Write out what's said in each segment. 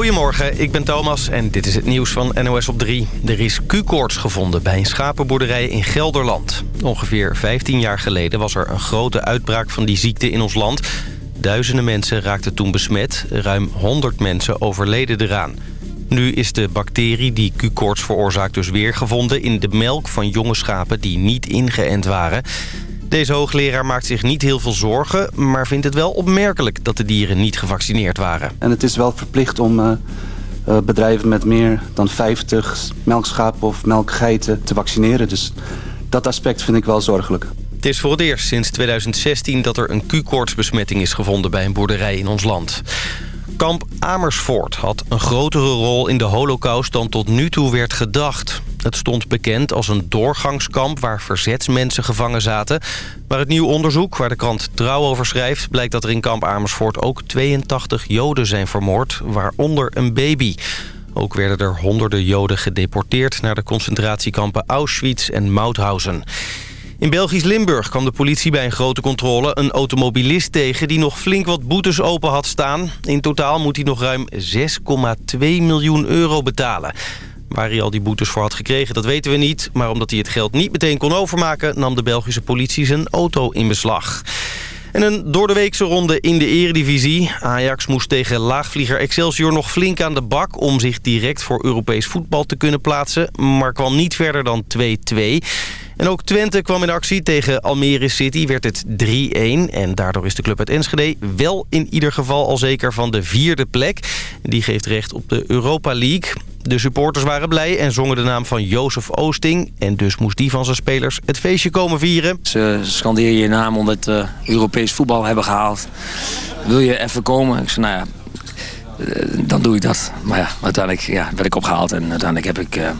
Goedemorgen, ik ben Thomas en dit is het nieuws van NOS op 3. Er is Q-koorts gevonden bij een schapenboerderij in Gelderland. Ongeveer 15 jaar geleden was er een grote uitbraak van die ziekte in ons land. Duizenden mensen raakten toen besmet. Ruim 100 mensen overleden eraan. Nu is de bacterie die Q-koorts veroorzaakt dus weer gevonden... in de melk van jonge schapen die niet ingeënt waren... Deze hoogleraar maakt zich niet heel veel zorgen... maar vindt het wel opmerkelijk dat de dieren niet gevaccineerd waren. En het is wel verplicht om uh, bedrijven met meer dan 50 melkschapen of melkgeiten te vaccineren. Dus dat aspect vind ik wel zorgelijk. Het is voor het eerst sinds 2016 dat er een Q-koortsbesmetting is gevonden bij een boerderij in ons land. Kamp Amersfoort had een grotere rol in de holocaust dan tot nu toe werd gedacht. Het stond bekend als een doorgangskamp waar verzetsmensen gevangen zaten. Maar het nieuw onderzoek, waar de krant Trouw over schrijft... blijkt dat er in kamp Amersfoort ook 82 Joden zijn vermoord, waaronder een baby. Ook werden er honderden Joden gedeporteerd naar de concentratiekampen Auschwitz en Mauthausen. In Belgisch Limburg kwam de politie bij een grote controle een automobilist tegen... die nog flink wat boetes open had staan. In totaal moet hij nog ruim 6,2 miljoen euro betalen. Waar hij al die boetes voor had gekregen, dat weten we niet. Maar omdat hij het geld niet meteen kon overmaken... nam de Belgische politie zijn auto in beslag. En een doordeweekse ronde in de eredivisie. Ajax moest tegen laagvlieger Excelsior nog flink aan de bak... om zich direct voor Europees voetbal te kunnen plaatsen. Maar kwam niet verder dan 2-2. En ook Twente kwam in actie tegen Almere City, werd het 3-1. En daardoor is de club uit Enschede wel in ieder geval al zeker van de vierde plek. Die geeft recht op de Europa League. De supporters waren blij en zongen de naam van Jozef Oosting. En dus moest die van zijn spelers het feestje komen vieren. Ze scanderen je naam omdat we Europees voetbal hebben gehaald. Wil je even komen? Ik zei, nou ja, eh, dan doe ik dat. Maar ja, uiteindelijk ja, werd ik opgehaald en uiteindelijk heb ik uh,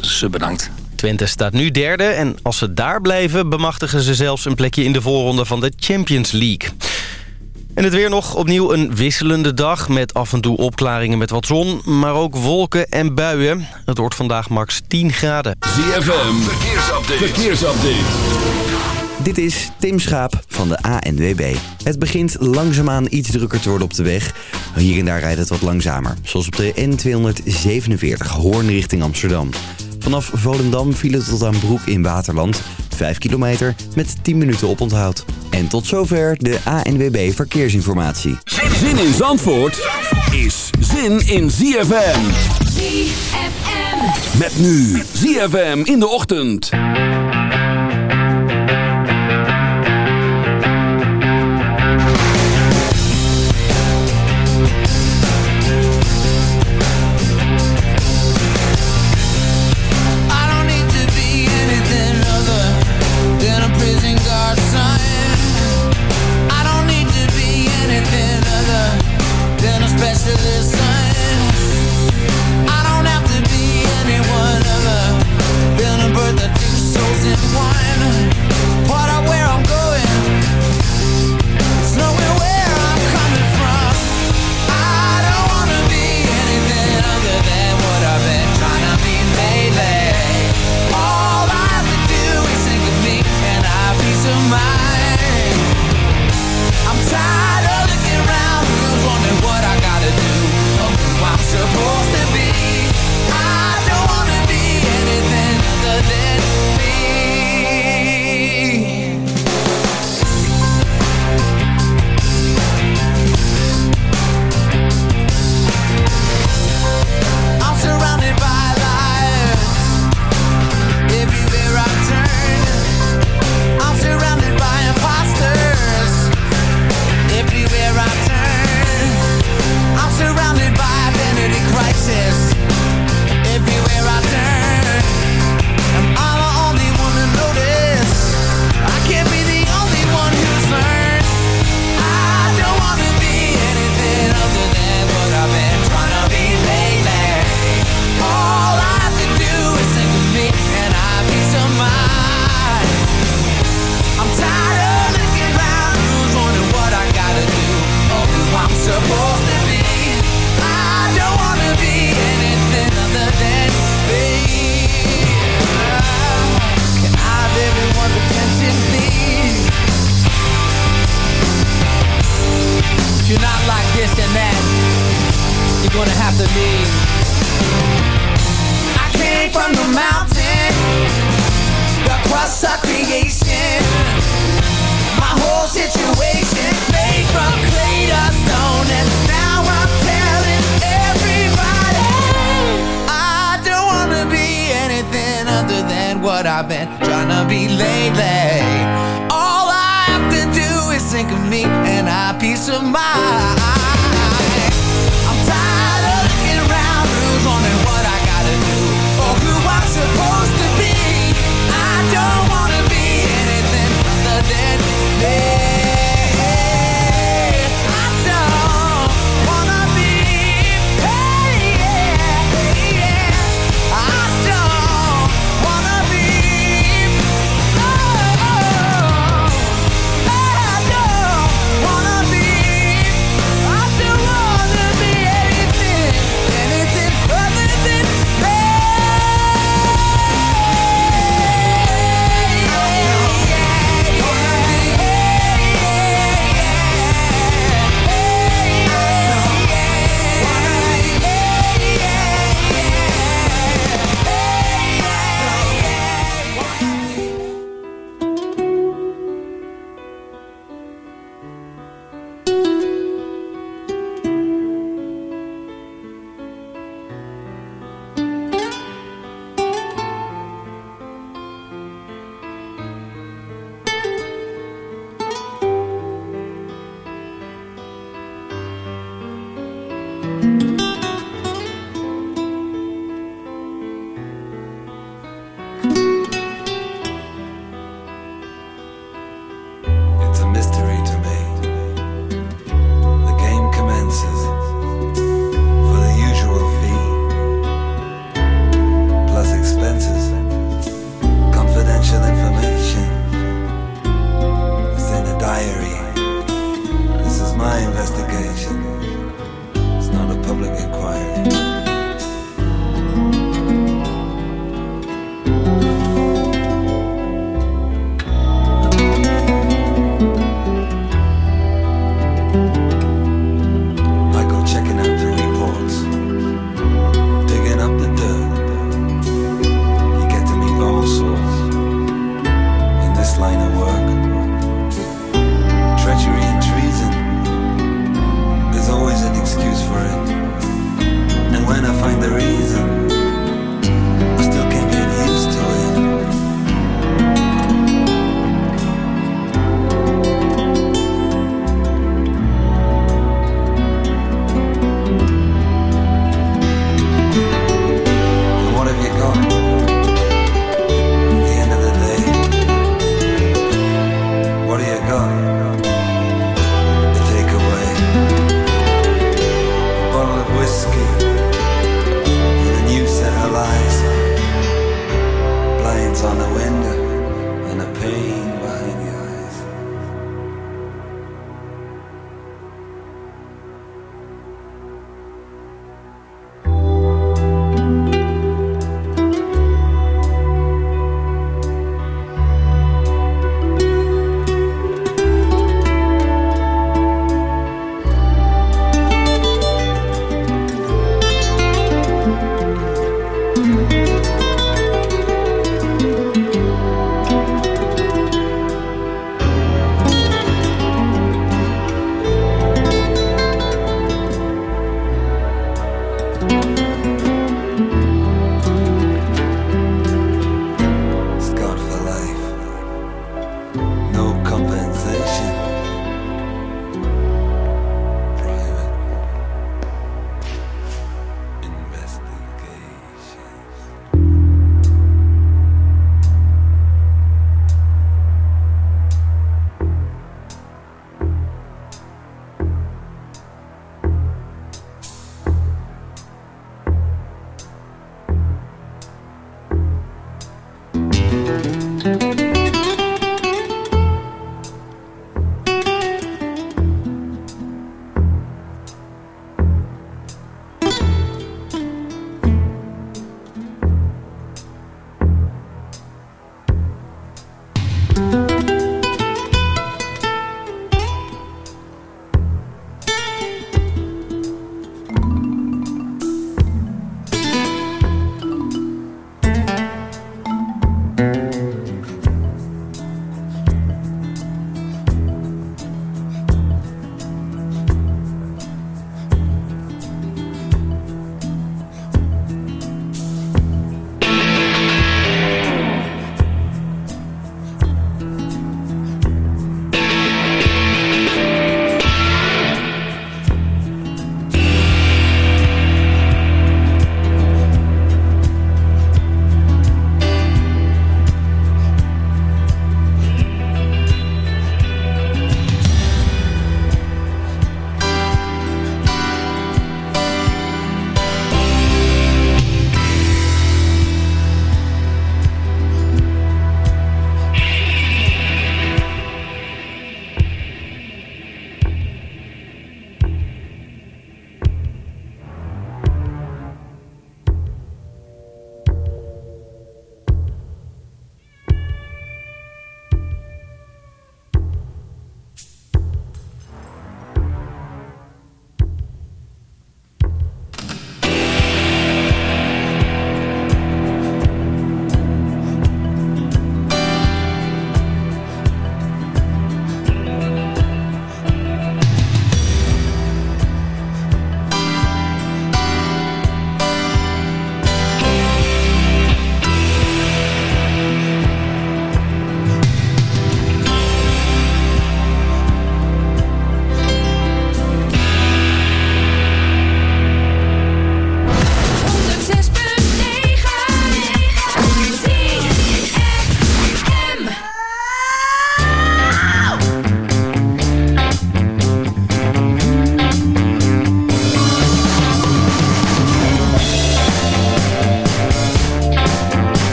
ze bedankt. Twente staat nu derde en als ze daar blijven... bemachtigen ze zelfs een plekje in de voorronde van de Champions League. En het weer nog opnieuw een wisselende dag met af en toe opklaringen met wat zon, maar ook wolken en buien. Het wordt vandaag max 10 graden. ZFM, verkeersupdate. verkeersupdate. Dit is Tim Schaap van de ANWB. Het begint langzaamaan iets drukker te worden op de weg. Hier en daar rijdt het wat langzamer. Zoals op de N247 Hoorn richting Amsterdam. Vanaf Volendam viel het tot aan Broek in Waterland. 5 kilometer met 10 minuten oponthoud. En tot zover de ANWB Verkeersinformatie. Zin in Zandvoort is zin in ZFM. ZFM. Met nu ZFM in de ochtend.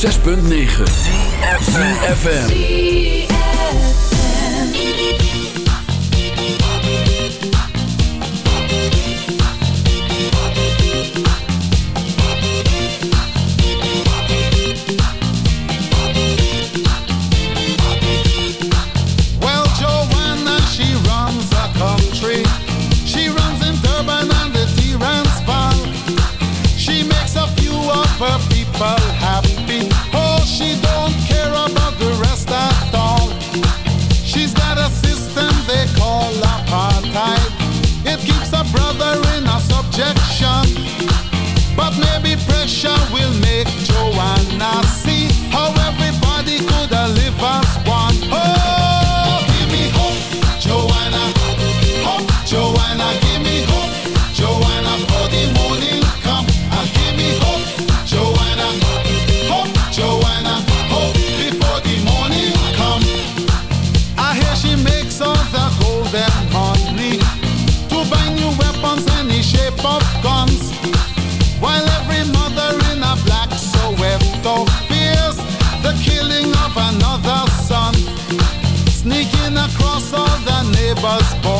6.9 bus boy.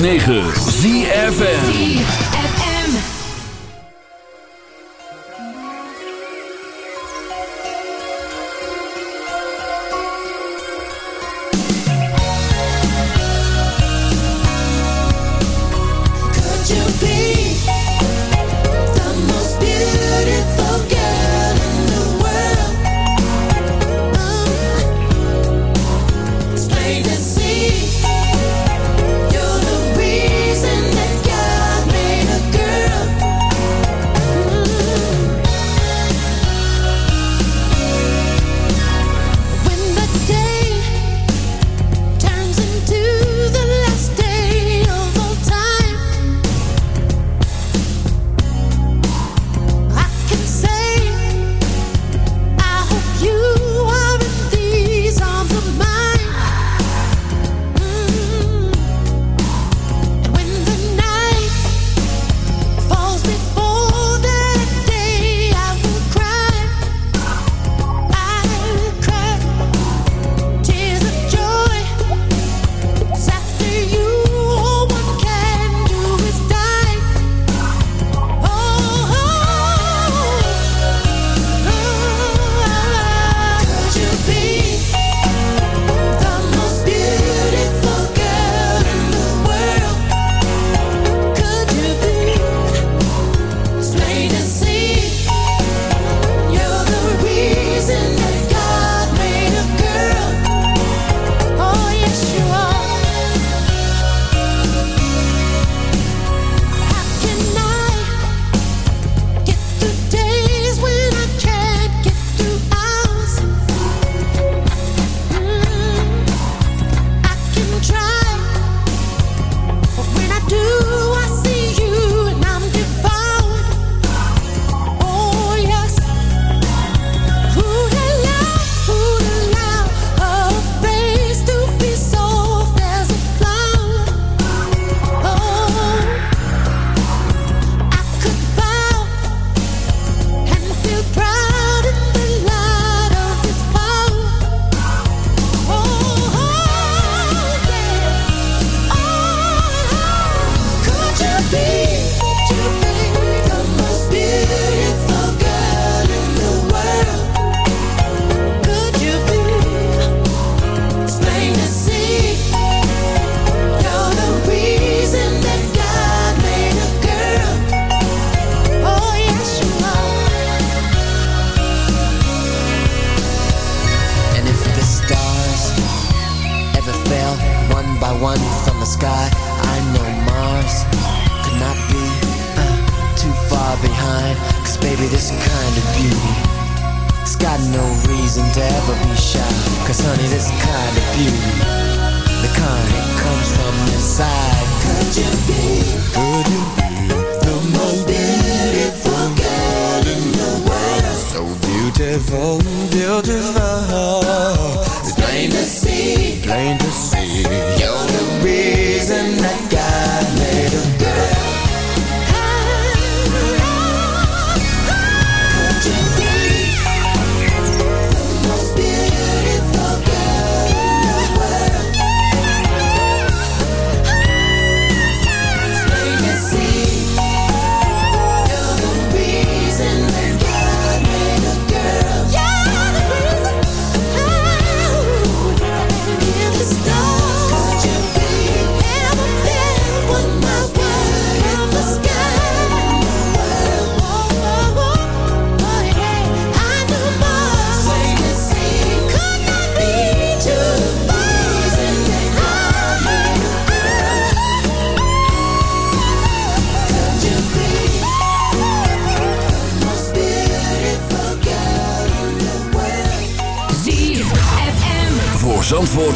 106.9 ZFN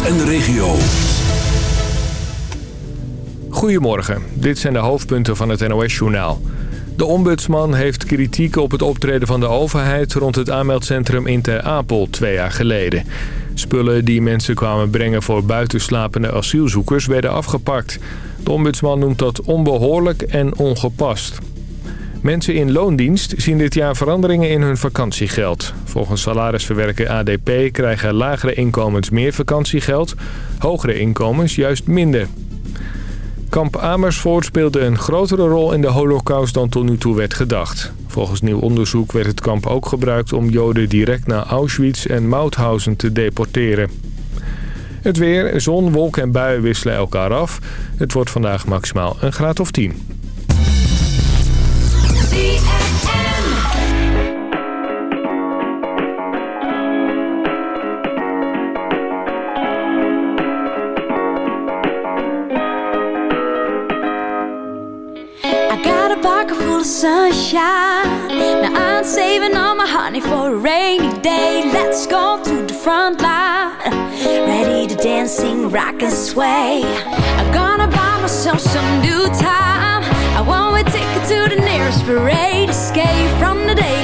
en de regio. Goedemorgen, dit zijn de hoofdpunten van het NOS-journaal. De ombudsman heeft kritiek op het optreden van de overheid... rond het aanmeldcentrum in Ter Apel twee jaar geleden. Spullen die mensen kwamen brengen voor buitenslapende asielzoekers werden afgepakt. De ombudsman noemt dat onbehoorlijk en ongepast. Mensen in loondienst zien dit jaar veranderingen in hun vakantiegeld. Volgens salarisverwerker ADP krijgen lagere inkomens meer vakantiegeld, hogere inkomens juist minder. Kamp Amersfoort speelde een grotere rol in de holocaust dan tot nu toe werd gedacht. Volgens nieuw onderzoek werd het kamp ook gebruikt om joden direct naar Auschwitz en Mauthausen te deporteren. Het weer, zon, wolk en bui wisselen elkaar af. Het wordt vandaag maximaal een graad of 10. sunshine. Now I'm saving all my honey for a rainy day. Let's go to the front line. Ready to dancing, rock and sway. I'm gonna buy myself some new time. I want a ticket to the nearest parade. Escape from the day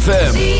ZFM.